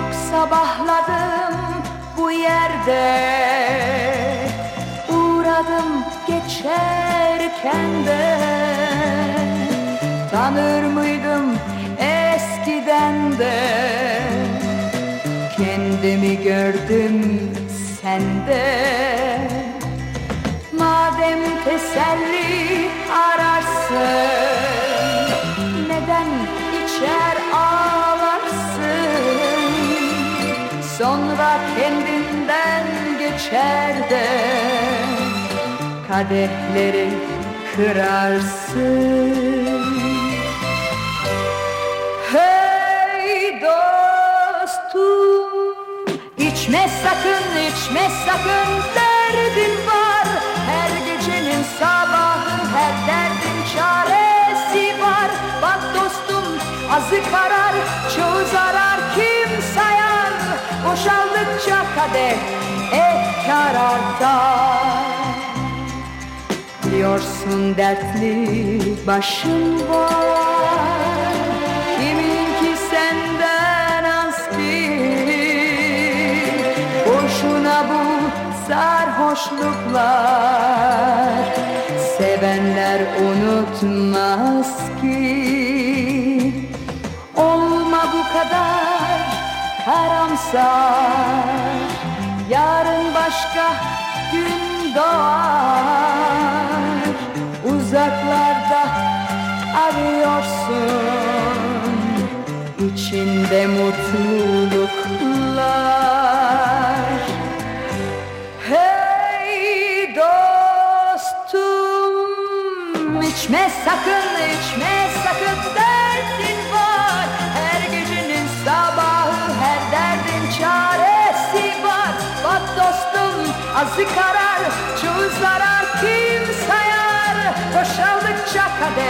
çok sabahladım bu yerde. Uğradım geçerken de. Tanır mıydım eskiden de? Kendimi gördüm sende. Madem teselli ararsın Neden içer Sonra kendinden geçer de Kadehleri kırarsın. Hey dostum içme sakın içme sakın derdin var. Her gecenin sabahı her derdin çaresi var. Bak dostum azı karar Boşaldıkça kadeh efkar artar Biliyorsun dertli başın var. Kimin ki senden az ki Boşuna bu sarhoşluklar. Sevenler unutmaz ki karamsar Yarın başka gün doğar. Uzaklarda arıyorsun içinde mutluluklar. Hey dostum içme sakın içme sakın derdin azı karar Çoğu zarar kim sayar Boşaldıkça kader.